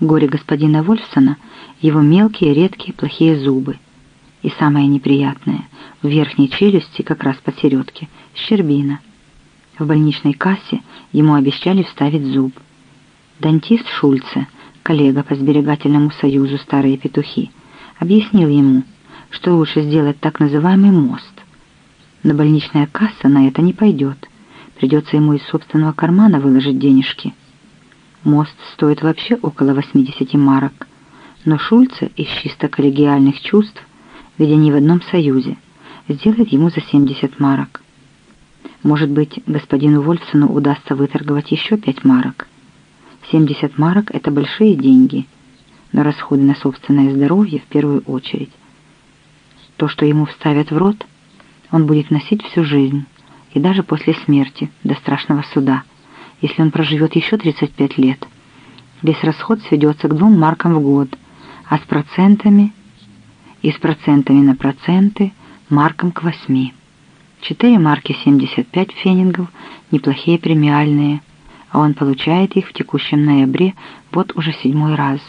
Горе господина Вольфсона — его мелкие, редкие, плохие зубы. И самое неприятное — в верхней челюсти, как раз посередке, щербина. В больничной кассе ему обещали вставить зуб. Дантист Шульце, коллега по сберегательному союзу «Старые петухи», объяснил ему, что лучше сделать так называемый мост. Но больничная касса на это не пойдет. Придется ему из собственного кармана выложить денежки. Мост стоит вообще около 80 марок, но Шульце из чисто коллегиальных чувств, ведь они в одном союзе, сделает ему за 70 марок. Может быть, господину Вольфсону удастся выторговать еще 5 марок. 70 марок — это большие деньги, но расходы на собственное здоровье в первую очередь. То, что ему вставят в рот, он будет носить всю жизнь, и даже после смерти, до страшного суда — если он проживет еще 35 лет. Весь расход сведется к двум маркам в год, а с процентами и с процентами на проценты маркам к восьми. Четыре марки 75 фенингов, неплохие премиальные, а он получает их в текущем ноябре вот уже седьмой раз.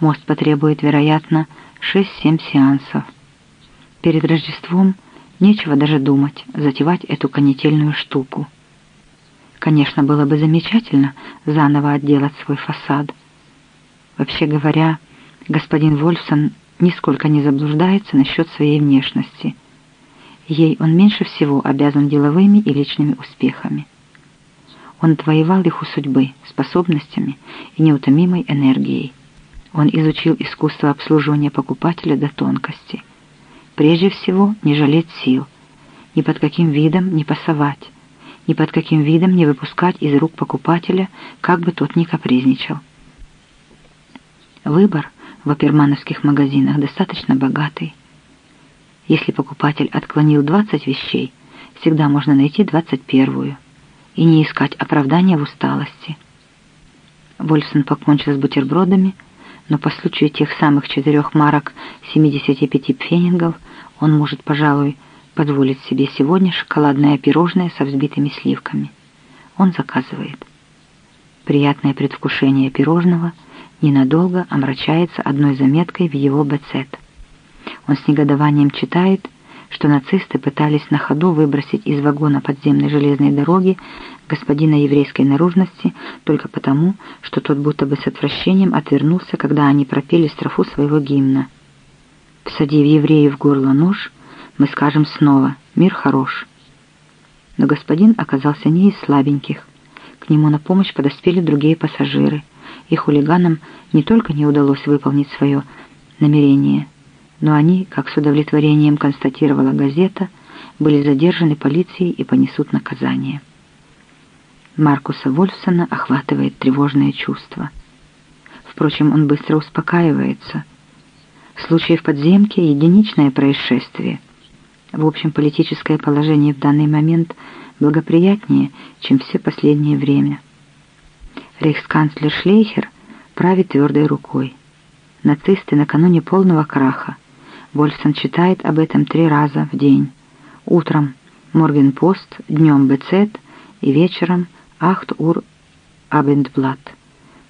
Мост потребует, вероятно, 6-7 сеансов. Перед Рождеством нечего даже думать, затевать эту канительную штуку. Конечно, было бы замечательно заново отделать свой фасад. Вообще говоря, господин Вольфсон нисколько не заблуждается насчет своей внешности. Ей он меньше всего обязан деловыми и личными успехами. Он отвоевал их у судьбы способностями и неутомимой энергией. Он изучил искусство обслуживания покупателя до тонкости. Прежде всего, не жалеть сил, ни под каким видом не пасовать, ни под каким видом не выпускать из рук покупателя, как бы тот ни капризничал. Выбор в опермановских магазинах достаточно богатый. Если покупатель отклонил 20 вещей, всегда можно найти 21-ю и не искать оправдания в усталости. Вольфсон покончил с бутербродами, но по случаю тех самых четырех марок 75 пфенингов он может, пожалуй, позволить себе сегодня шоколадное пирожное со взбитыми сливками. Он заказывает. Приятное предвкушение пирожного ненадолго омрачается одной заметкой в его бецет. Он с негодованием читает, что нацисты пытались на ходу выбросить из вагона подземной железной дороги господина еврейской наружности только потому, что тот будто бы с отвращением отвернулся, когда они пропели строфу своего гимна. Всадив еврею в горло нож, мы скажем снова «Мир хорош». Но господин оказался не из слабеньких. К нему на помощь подоспели другие пассажиры, и хулиганам не только не удалось выполнить свое намерение, но они, как с удовлетворением констатировала газета, были задержаны полицией и понесут наказание. Маркуса Вольфсона охватывает тревожное чувство. Впрочем, он быстро успокаивается. Случай в подземке — единичное происшествие — в общем, политическое положение в данный момент благоприятнее, чем все последнее время. Рейхсканцлер Шлейхер правит твердой рукой. Нацисты накануне полного краха. Вольфсон читает об этом три раза в день. Утром Моргенпост, днем Бецет и вечером Ахт Ур Абендблат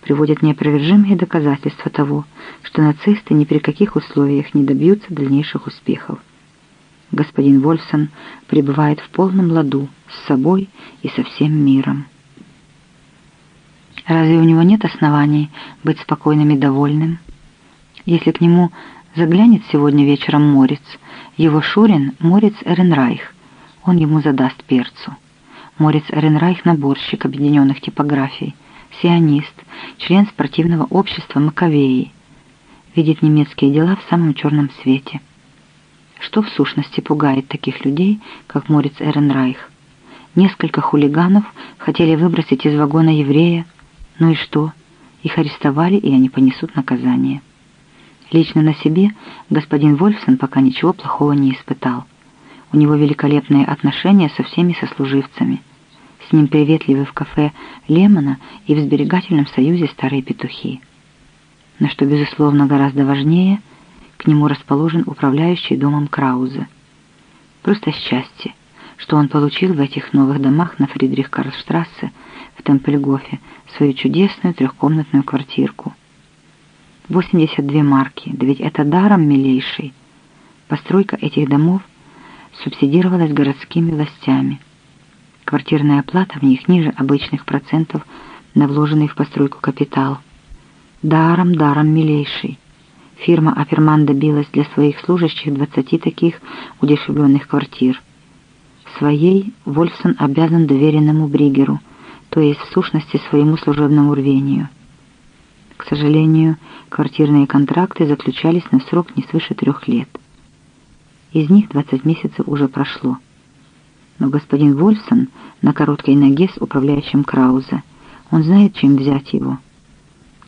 приводят неопровержимые доказательства того, что нацисты ни при каких условиях не добьются дальнейших успехов господин Вольсон пребывает в полном ладу с собой и со всем миром. Разве у него нет оснований быть спокойным и довольным? Если к нему заглянет сегодня вечером Морец, его Шурин — Морец Эренрайх, он ему задаст перцу. Морец Эренрайх — наборщик объединенных типографий, сионист, член спортивного общества Маковеи, видит немецкие дела в самом черном свете — что в сущности пугает таких людей, как Морец Эренрайх? Несколько хулиганов хотели выбросить из вагона еврея. Ну и что? Их арестовали, и они понесут наказание. Лично на себе господин Вольфсон пока ничего плохого не испытал. У него великолепные отношения со всеми сослуживцами. С ним приветливы в кафе Лемона и в сберегательном союзе старые петухи. Но что, безусловно, гораздо важнее – к нему расположен управляющий домом Краузе. Просто счастье, что он получил в этих новых домах на Фридрих-Карлштрассе в Темпельгофе свою чудесную трехкомнатную квартирку. 82 марки, да ведь это даром, милейший. Постройка этих домов субсидировалась городскими властями. Квартирная оплата в них ниже обычных процентов на вложенный в постройку капитал. Даром, даром, милейший. Фирма Аперман добилась для своих служащих 20 таких удешевленных квартир. Своей Вольфсон обязан доверенному Бригеру, то есть в сущности своему служебному рвению. К сожалению, квартирные контракты заключались на срок не свыше трех лет. Из них 20 месяцев уже прошло. Но господин Вольфсон на короткой ноге с управляющим Краузе. Он знает, чем взять его.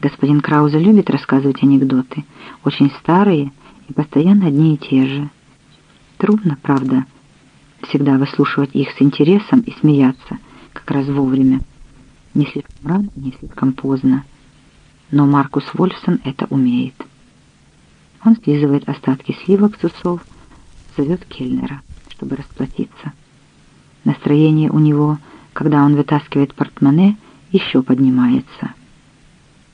Господин Краузе любит рассказывать анекдоты, очень старые и постоянно одни и те же. Трудно, правда, всегда выслушивать их с интересом и смеяться, как раз вовремя. Не слишком рано, не слишком поздно. Но Маркус Вольфсон это умеет. Он слизывает остатки сливок с усов, зовет Кельнера, чтобы расплатиться. Настроение у него, когда он вытаскивает портмоне, еще поднимается.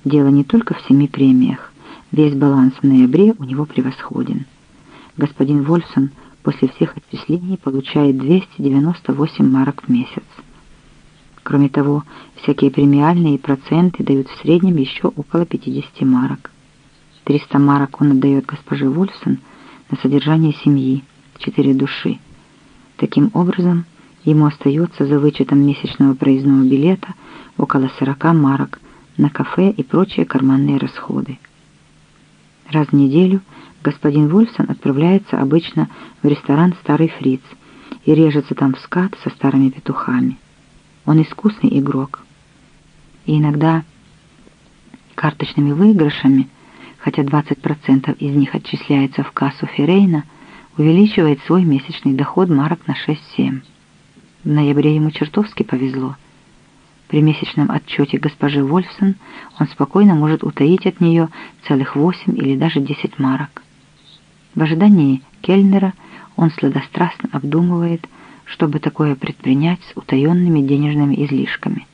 Дело не только в семи премиях. Весь баланс в ноябре у него превосходен. Господин Вольфсон после всех отчислений получает 298 марок в месяц. Кроме того, всякие премиальные проценты дают в среднем еще около 50 марок. 300 марок он отдает госпоже Вольфсон на содержание семьи, четыре души. Таким образом, ему остается за вычетом месячного проездного билета около 40 марок на кафе и прочие карманные расходы. Раз в неделю господин Вольфсон отправляется обычно в ресторан «Старый фриц» и режется там в скат со старыми петухами. Он искусный игрок. И иногда карточными выигрышами, хотя 20% из них отчисляется в кассу Феррейна, увеличивает свой месячный доход марок на 6-7. В ноябре ему чертовски повезло. При месячном отчете госпожи Вольфсон он спокойно может утаить от нее целых 8 или даже 10 марок. В ожидании Кельнера он сладострастно обдумывает, чтобы такое предпринять с утаенными денежными излишками.